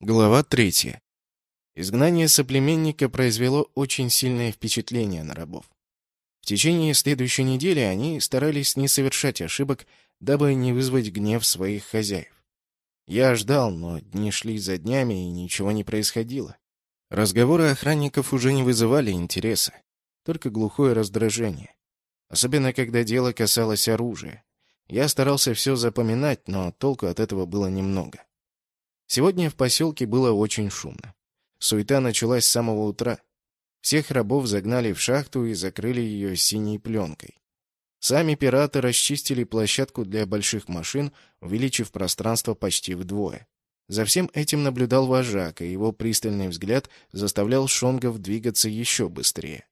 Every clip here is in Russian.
Глава третья. Изгнание соплеменника произвело очень сильное впечатление на рабов. В течение следующей недели они старались не совершать ошибок, дабы не вызвать гнев своих хозяев. Я ждал, но дни шли за днями, и ничего не происходило. Разговоры охранников уже не вызывали интереса, только глухое раздражение. Особенно, когда дело касалось оружия. Я старался все запоминать, но толку от этого было немного. Сегодня в поселке было очень шумно. Суета началась с самого утра. Всех рабов загнали в шахту и закрыли ее синей пленкой. Сами пираты расчистили площадку для больших машин, увеличив пространство почти вдвое. За всем этим наблюдал вожак, и его пристальный взгляд заставлял шонгов двигаться еще быстрее.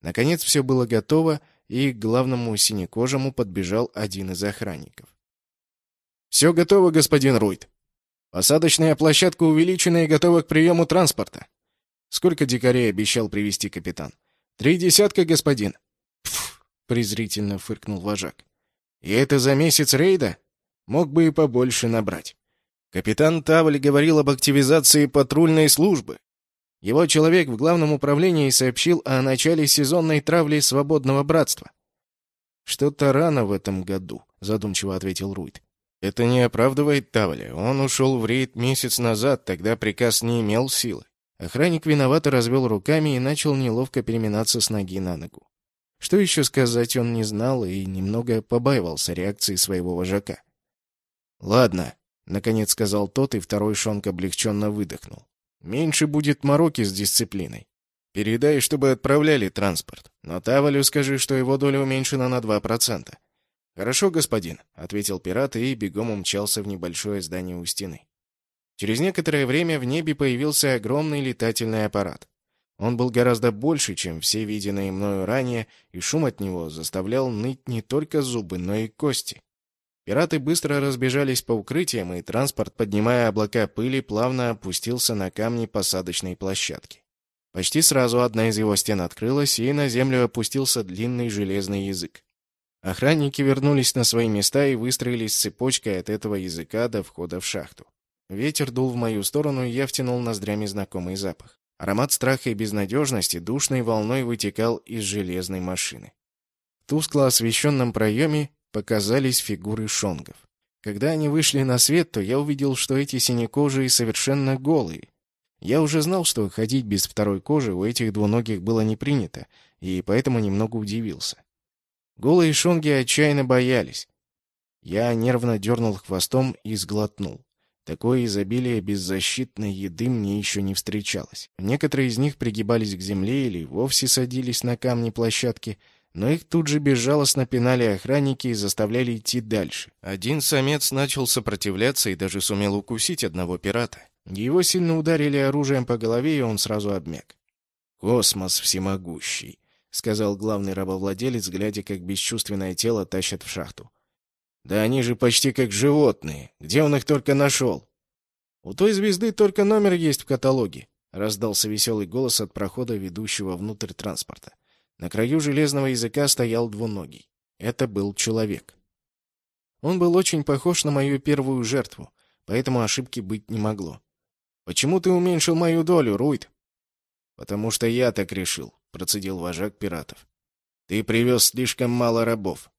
Наконец все было готово, и к главному синекожему подбежал один из охранников. «Все готово, господин Руйт», Посадочная площадка увеличена и готова к приему транспорта. Сколько дикарей обещал привести капитан? Три десятка, господин. Пф, презрительно фыркнул вожак. И это за месяц рейда? Мог бы и побольше набрать. Капитан Тавль говорил об активизации патрульной службы. Его человек в главном управлении сообщил о начале сезонной травли свободного братства. «Что-то рано в этом году», — задумчиво ответил Руйт. Это не оправдывает Тавля. Он ушел в рейд месяц назад, тогда приказ не имел силы. Охранник виновато развел руками и начал неловко переминаться с ноги на ногу. Что еще сказать он не знал и немного побаивался реакции своего вожака. «Ладно», — наконец сказал тот, и второй шонк облегченно выдохнул. «Меньше будет мороки с дисциплиной. Передай, чтобы отправляли транспорт. Но Тавалю скажи, что его доля уменьшена на два процента. «Хорошо, господин», — ответил пират и бегом умчался в небольшое здание у стены. Через некоторое время в небе появился огромный летательный аппарат. Он был гораздо больше, чем все виденные мною ранее, и шум от него заставлял ныть не только зубы, но и кости. Пираты быстро разбежались по укрытиям, и транспорт, поднимая облака пыли, плавно опустился на камни посадочной площадки. Почти сразу одна из его стен открылась, и на землю опустился длинный железный язык. Охранники вернулись на свои места и выстроились цепочкой от этого языка до входа в шахту. Ветер дул в мою сторону, и я втянул ноздрями знакомый запах. Аромат страха и безнадежности душной волной вытекал из железной машины. В тускло освещенном проеме показались фигуры шонгов. Когда они вышли на свет, то я увидел, что эти синекожие совершенно голые. Я уже знал, что ходить без второй кожи у этих двуногих было не принято, и поэтому немного удивился. Голые шонги отчаянно боялись. Я нервно дернул хвостом и сглотнул. Такое изобилие беззащитной еды мне еще не встречалось. Некоторые из них пригибались к земле или вовсе садились на камни площадки, но их тут же безжалостно пинали охранники и заставляли идти дальше. Один самец начал сопротивляться и даже сумел укусить одного пирата. Его сильно ударили оружием по голове, и он сразу обмяк. Космос всемогущий. — сказал главный рабовладелец, глядя, как бесчувственное тело тащат в шахту. «Да они же почти как животные. Где он их только нашел?» «У той звезды только номер есть в каталоге», — раздался веселый голос от прохода, ведущего внутрь транспорта. На краю железного языка стоял двуногий. Это был человек. Он был очень похож на мою первую жертву, поэтому ошибки быть не могло. «Почему ты уменьшил мою долю, Руйт?» «Потому что я так решил», процедил вожак пиратов. «Ты привез слишком мало рабов».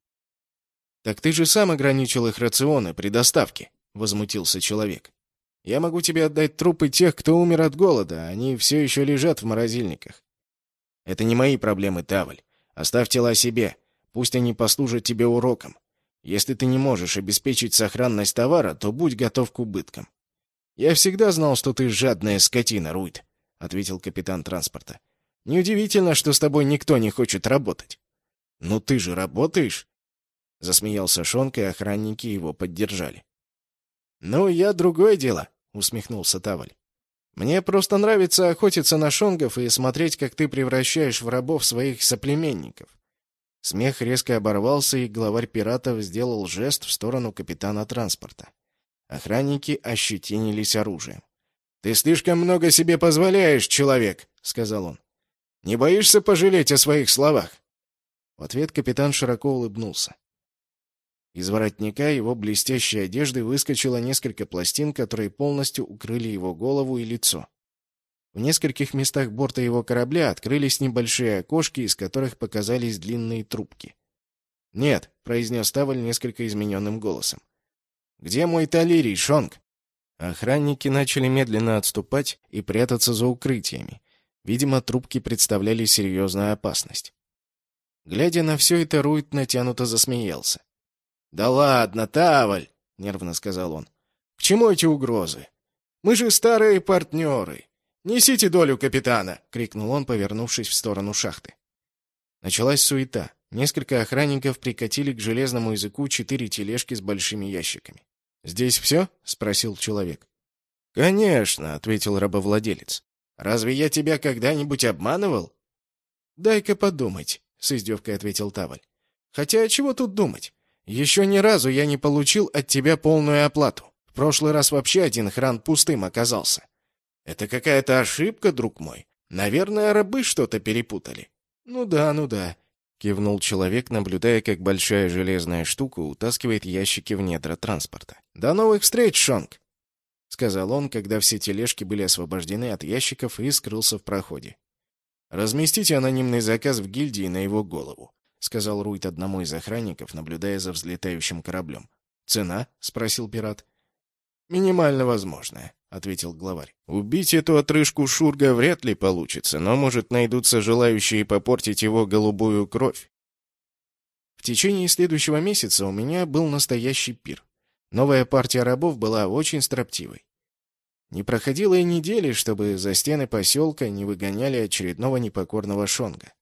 «Так ты же сам ограничил их рационы при доставке», — возмутился человек. «Я могу тебе отдать трупы тех, кто умер от голода, они все еще лежат в морозильниках». «Это не мои проблемы, Таваль. Оставь тела себе. Пусть они послужат тебе уроком. Если ты не можешь обеспечить сохранность товара, то будь готов к убыткам». «Я всегда знал, что ты жадная скотина, Руйт», — ответил капитан транспорта. Неудивительно, что с тобой никто не хочет работать. Ну ты же работаешь? Засмеялся Шонка, и охранники его поддержали. Ну, я другое дело, усмехнулся Таваль. Мне просто нравится охотиться на шонгов и смотреть, как ты превращаешь в рабов своих соплеменников. Смех резко оборвался, и главарь пиратов сделал жест в сторону капитана транспорта. Охранники ощетинились оружием. «Ты слишком много себе позволяешь, человек», — сказал он. Не боишься пожалеть о своих словах?» В ответ капитан широко улыбнулся. Из воротника его блестящей одежды выскочило несколько пластин, которые полностью укрыли его голову и лицо. В нескольких местах борта его корабля открылись небольшие окошки, из которых показались длинные трубки. «Нет», — произнес Таваль несколько измененным голосом. «Где мой талирий, Шонг?» Охранники начали медленно отступать и прятаться за укрытиями. Видимо, трубки представляли серьезную опасность. Глядя на все это, Руит натянуто засмеялся. «Да ладно, Таваль!» — нервно сказал он. «К чему эти угрозы? Мы же старые партнеры. Несите долю капитана!» — крикнул он, повернувшись в сторону шахты. Началась суета. Несколько охранников прикатили к железному языку четыре тележки с большими ящиками. «Здесь все?» — спросил человек. «Конечно», — ответил рабовладелец. «Разве я тебя когда-нибудь обманывал?» «Дай-ка подумать», — с издевкой ответил Таваль. «Хотя чего тут думать? Еще ни разу я не получил от тебя полную оплату. В прошлый раз вообще один хран пустым оказался. Это какая-то ошибка, друг мой. Наверное, рабы что-то перепутали. Ну да, ну да, кивнул человек, наблюдая, как большая железная штука утаскивает ящики в недра транспорта. До новых встреч, Шонг, сказал он, когда все тележки были освобождены от ящиков и скрылся в проходе. Разместите анонимный заказ в гильдии на его голову, сказал Руйт одному из охранников, наблюдая за взлетающим кораблем. Цена? спросил пират. Минимально возможная ответил главарь. Убить эту отрыжку Шурга вряд ли получится, но, может, найдутся желающие попортить его голубую кровь. В течение следующего месяца у меня был настоящий пир. Новая партия рабов была очень строптивой. Не проходило и недели, чтобы за стены поселка не выгоняли очередного непокорного шонга.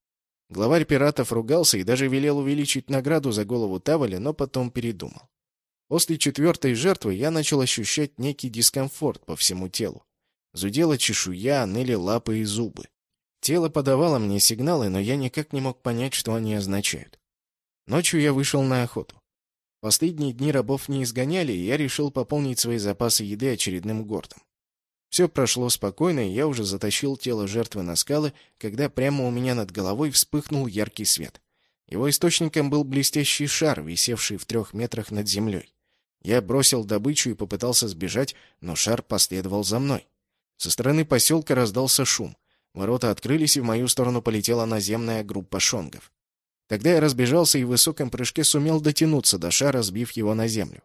Главарь пиратов ругался и даже велел увеличить награду за голову Тавали, но потом передумал. После четвертой жертвы я начал ощущать некий дискомфорт по всему телу. Зудела чешуя, ныли лапы и зубы. Тело подавало мне сигналы, но я никак не мог понять, что они означают. Ночью я вышел на охоту. Последние дни рабов не изгоняли, и я решил пополнить свои запасы еды очередным гортом. Все прошло спокойно, и я уже затащил тело жертвы на скалы, когда прямо у меня над головой вспыхнул яркий свет. Его источником был блестящий шар, висевший в трех метрах над землей. Я бросил добычу и попытался сбежать, но шар последовал за мной. Со стороны поселка раздался шум. Ворота открылись, и в мою сторону полетела наземная группа шонгов. Тогда я разбежался и в высоком прыжке сумел дотянуться до шара, сбив его на землю.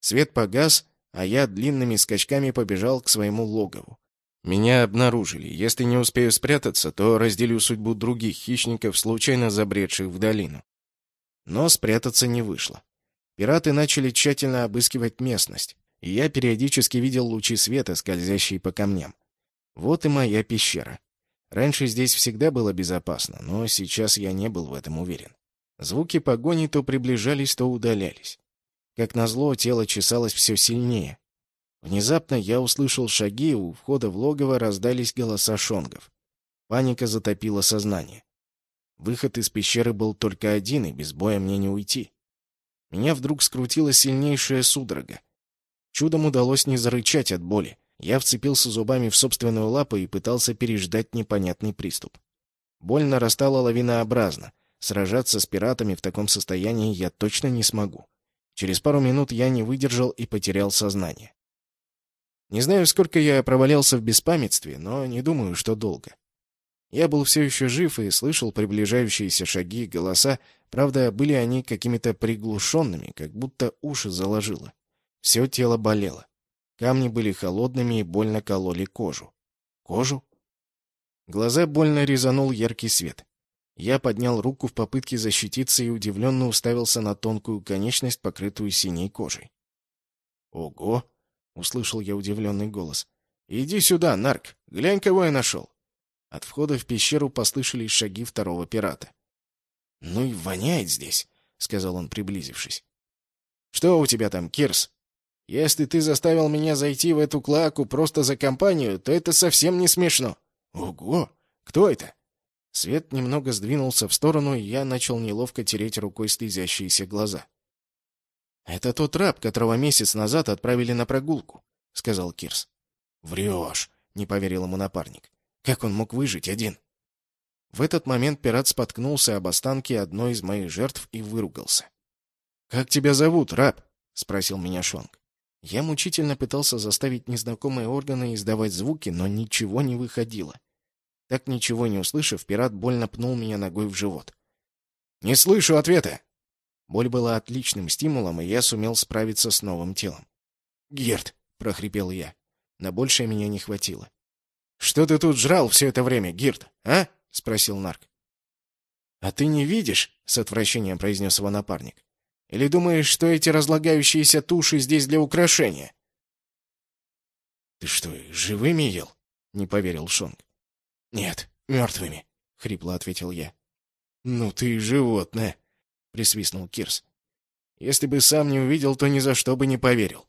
Свет погас, а я длинными скачками побежал к своему логову. Меня обнаружили. Если не успею спрятаться, то разделю судьбу других хищников, случайно забредших в долину. Но спрятаться не вышло. Пираты начали тщательно обыскивать местность, и я периодически видел лучи света, скользящие по камням. Вот и моя пещера. Раньше здесь всегда было безопасно, но сейчас я не был в этом уверен. Звуки погони то приближались, то удалялись. Как назло, тело чесалось все сильнее. Внезапно я услышал шаги, у входа в логово раздались голоса шонгов. Паника затопила сознание. Выход из пещеры был только один, и без боя мне не уйти. Меня вдруг скрутила сильнейшая судорога. Чудом удалось не зарычать от боли. Я вцепился зубами в собственную лапу и пытался переждать непонятный приступ. Боль нарастала лавинообразно. Сражаться с пиратами в таком состоянии я точно не смогу. Через пару минут я не выдержал и потерял сознание. Не знаю, сколько я провалялся в беспамятстве, но не думаю, что долго. Я был все еще жив и слышал приближающиеся шаги, голоса, правда, были они какими-то приглушенными, как будто уши заложило. Все тело болело. Камни были холодными и больно кололи кожу. Кожу? Глаза больно резанул яркий свет. Я поднял руку в попытке защититься и удивленно уставился на тонкую конечность, покрытую синей кожей. «Ого!» — услышал я удивленный голос. «Иди сюда, нарк! Глянь, кого я нашел!» От входа в пещеру послышались шаги второго пирата. «Ну и воняет здесь», — сказал он, приблизившись. «Что у тебя там, Кирс? Если ты заставил меня зайти в эту клаку просто за компанию, то это совсем не смешно». «Ого! Кто это?» Свет немного сдвинулся в сторону, и я начал неловко тереть рукой слезящиеся глаза. «Это тот раб, которого месяц назад отправили на прогулку», — сказал Кирс. «Врешь», — не поверил ему напарник. Как он мог выжить один? В этот момент пират споткнулся об останки одной из моих жертв и выругался. «Как тебя зовут, раб?» — спросил меня Шонг. Я мучительно пытался заставить незнакомые органы издавать звуки, но ничего не выходило. Так ничего не услышав, пират больно пнул меня ногой в живот. «Не слышу ответа!» Боль была отличным стимулом, и я сумел справиться с новым телом. «Герд!» — прохрипел я. На большее меня не хватило. «Что ты тут жрал все это время, Гирд, а?» — спросил Нарк. «А ты не видишь?» — с отвращением произнес его напарник. «Или думаешь, что эти разлагающиеся туши здесь для украшения?» «Ты что, живыми ел?» — не поверил Шонг. «Нет, мертвыми», — хрипло ответил я. «Ну ты животное», — присвистнул Кирс. «Если бы сам не увидел, то ни за что бы не поверил».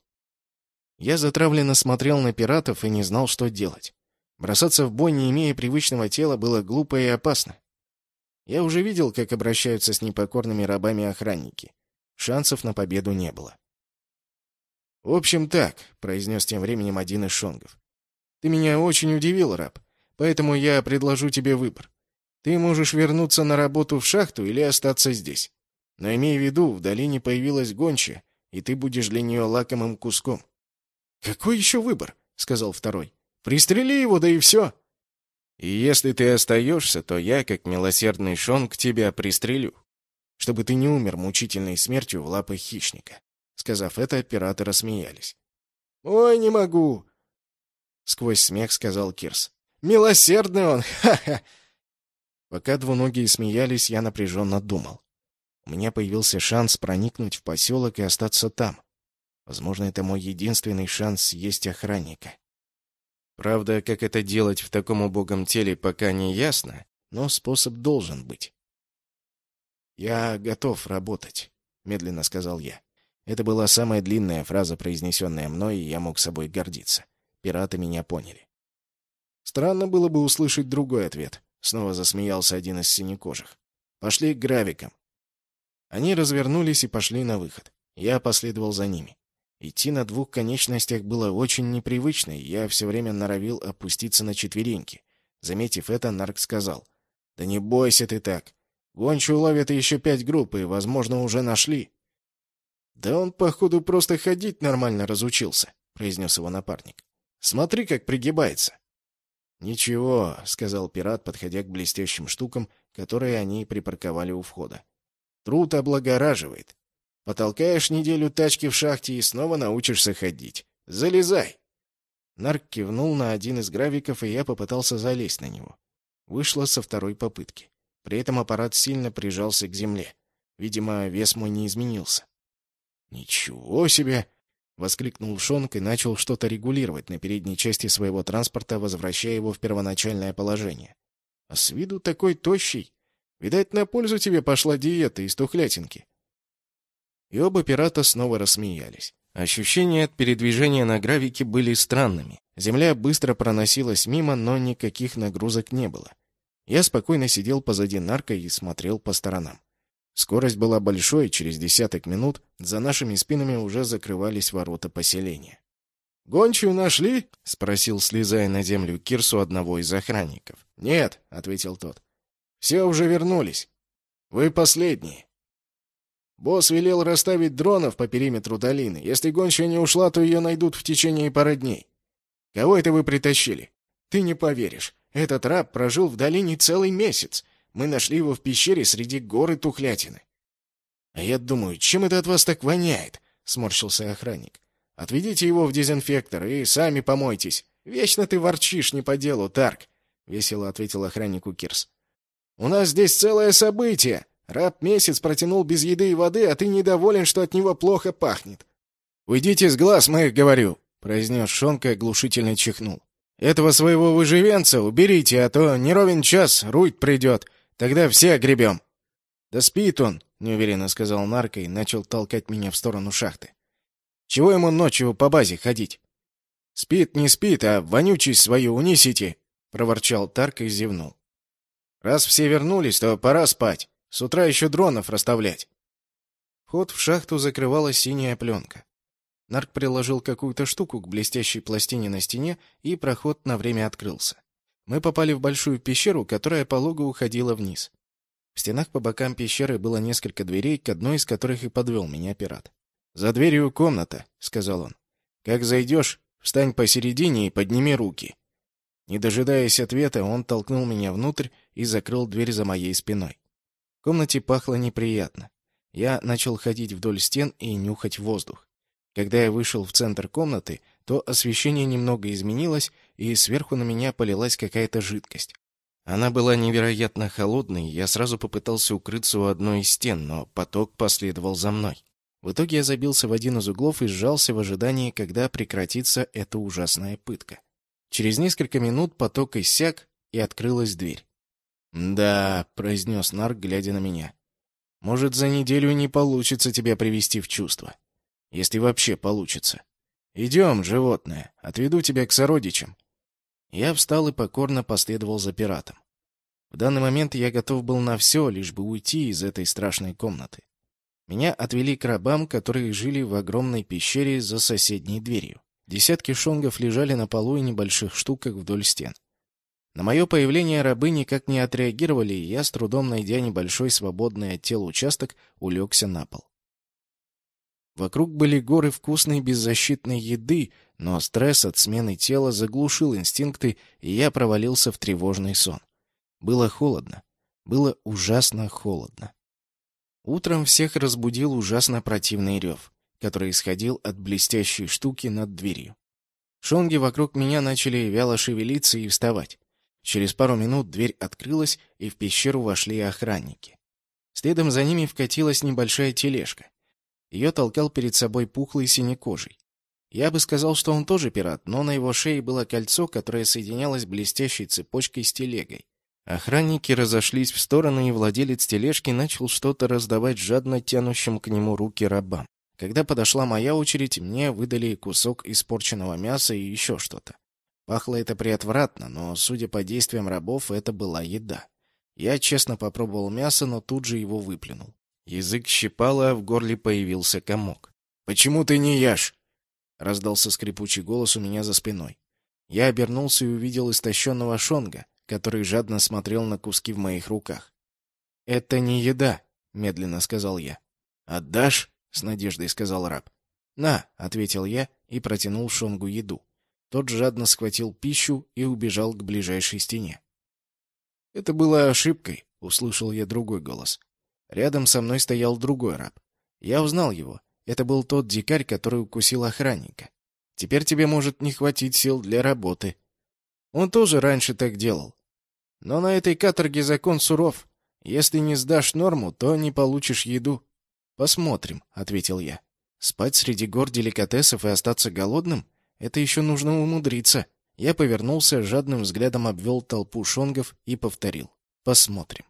Я затравленно смотрел на пиратов и не знал, что делать. Бросаться в бой, не имея привычного тела, было глупо и опасно. Я уже видел, как обращаются с непокорными рабами охранники. Шансов на победу не было. «В общем, так», — произнес тем временем один из шонгов. «Ты меня очень удивил, раб. Поэтому я предложу тебе выбор. Ты можешь вернуться на работу в шахту или остаться здесь. Но имей в виду, в долине появилась гончая, и ты будешь для нее лакомым куском. «Какой еще выбор?» — сказал второй. «Пристрели его, да и все!» «И если ты остаешься, то я, как милосердный шонг, тебя пристрелю, чтобы ты не умер мучительной смертью в лапах хищника». Сказав это, пираты рассмеялись. «Ой, не могу!» — сквозь смех сказал Кирс. Милосердный он! Ха-ха!» Пока двуногие смеялись, я напряженно думал. У меня появился шанс проникнуть в поселок и остаться там. Возможно, это мой единственный шанс съесть охранника. Правда, как это делать в таком убогом теле, пока не ясно, но способ должен быть. «Я готов работать», — медленно сказал я. Это была самая длинная фраза, произнесенная мной, и я мог собой гордиться. Пираты меня поняли. Странно было бы услышать другой ответ. Снова засмеялся один из синекожих. Пошли к гравикам. Они развернулись и пошли на выход. Я последовал за ними. Идти на двух конечностях было очень непривычно, и я все время норовил опуститься на четвереньки. Заметив это, Нарк сказал. «Да не бойся ты так. Гончую ловят еще пять групп, и, возможно, уже нашли». «Да он, походу, просто ходить нормально разучился», — произнес его напарник. «Смотри, как пригибается». «Ничего», — сказал пират, подходя к блестящим штукам, которые они припарковали у входа. «Труд облагораживает. Потолкаешь неделю тачки в шахте и снова научишься ходить. Залезай!» Нарк кивнул на один из гравиков, и я попытался залезть на него. Вышло со второй попытки. При этом аппарат сильно прижался к земле. Видимо, вес мой не изменился. «Ничего себе!» — воскликнул Шонг и начал что-то регулировать на передней части своего транспорта, возвращая его в первоначальное положение. «А с виду такой тощий. Видать, на пользу тебе пошла диета из тухлятинки». И оба пирата снова рассмеялись. Ощущения от передвижения на гравике были странными. Земля быстро проносилась мимо, но никаких нагрузок не было. Я спокойно сидел позади нарка и смотрел по сторонам. Скорость была большой, через десяток минут за нашими спинами уже закрывались ворота поселения. «Гончую нашли?» — спросил, слезая на землю Кирсу одного из охранников. «Нет», — ответил тот. «Все уже вернулись. Вы последние». Босс велел расставить дронов по периметру долины. Если гончая не ушла, то ее найдут в течение пары дней. Кого это вы притащили? Ты не поверишь. Этот раб прожил в долине целый месяц. Мы нашли его в пещере среди горы тухлятины. — А я думаю, чем это от вас так воняет? — сморщился охранник. — Отведите его в дезинфектор и сами помойтесь. Вечно ты ворчишь не по делу, Тарк, — весело ответил охраннику Кирс. — У нас здесь целое событие. Раб месяц протянул без еды и воды, а ты недоволен, что от него плохо пахнет. — Уйдите с глаз моих, говорю, — произнес Шонка и оглушительно чихнул. — Этого своего выживенца уберите, а то не час Руйт придет, Тогда все огребем. Да спит он, неуверенно сказал Нарко и начал толкать меня в сторону шахты. Чего ему ночью по базе ходить? Спит, не спит, а вонючесть свою унесите, проворчал Тарка и зевнул. Раз все вернулись, то пора спать. С утра еще дронов расставлять. Вход в шахту закрывала синяя пленка. Нарк приложил какую-то штуку к блестящей пластине на стене, и проход на время открылся. Мы попали в большую пещеру, которая полого уходила вниз. В стенах по бокам пещеры было несколько дверей, к одной из которых и подвел меня пират. «За дверью комната», — сказал он. «Как зайдешь, встань посередине и подними руки». Не дожидаясь ответа, он толкнул меня внутрь и закрыл дверь за моей спиной. В комнате пахло неприятно. Я начал ходить вдоль стен и нюхать воздух. Когда я вышел в центр комнаты, то освещение немного изменилось, и сверху на меня полилась какая-то жидкость. Она была невероятно холодной, я сразу попытался укрыться у одной из стен, но поток последовал за мной. В итоге я забился в один из углов и сжался в ожидании, когда прекратится эта ужасная пытка. Через несколько минут поток иссяк, и открылась дверь. «Да», — произнес Нарк, глядя на меня. «Может, за неделю не получится тебя привести в чувство. Если вообще получится. Идем, животное, отведу тебя к сородичам». Я встал и покорно последовал за пиратом. В данный момент я готов был на все, лишь бы уйти из этой страшной комнаты. Меня отвели к рабам, которые жили в огромной пещере за соседней дверью. Десятки шонгов лежали на полу и небольших штуках вдоль стен. На мое появление рабы никак не отреагировали, и я, с трудом найдя небольшой свободный от тела участок, улегся на пол. Вокруг были горы вкусной беззащитной еды, но стресс от смены тела заглушил инстинкты, и я провалился в тревожный сон. Было холодно. Было ужасно холодно. Утром всех разбудил ужасно противный рев, который исходил от блестящей штуки над дверью. Шонги вокруг меня начали вяло шевелиться и вставать. Через пару минут дверь открылась, и в пещеру вошли охранники. Следом за ними вкатилась небольшая тележка. Ее толкал перед собой пухлый синекожий. Я бы сказал, что он тоже пират, но на его шее было кольцо, которое соединялось блестящей цепочкой с телегой. Охранники разошлись в стороны, и владелец тележки начал что-то раздавать жадно тянущим к нему руки рабам. Когда подошла моя очередь, мне выдали кусок испорченного мяса и еще что-то. Пахло это приотвратно, но, судя по действиям рабов, это была еда. Я честно попробовал мясо, но тут же его выплюнул. Язык щипало, а в горле появился комок. «Почему ты не ешь?» — раздался скрипучий голос у меня за спиной. Я обернулся и увидел истощенного Шонга, который жадно смотрел на куски в моих руках. «Это не еда», — медленно сказал я. «Отдашь?» — с надеждой сказал раб. «На», — ответил я и протянул Шонгу еду. Тот жадно схватил пищу и убежал к ближайшей стене. «Это было ошибкой», — услышал я другой голос. Рядом со мной стоял другой раб. Я узнал его. Это был тот дикарь, который укусил охранника. Теперь тебе может не хватить сил для работы. Он тоже раньше так делал. Но на этой каторге закон суров. Если не сдашь норму, то не получишь еду. Посмотрим, ответил я. Спать среди гор деликатесов и остаться голодным это еще нужно умудриться. Я повернулся, жадным взглядом обвел толпу шонгов и повторил: "Посмотрим".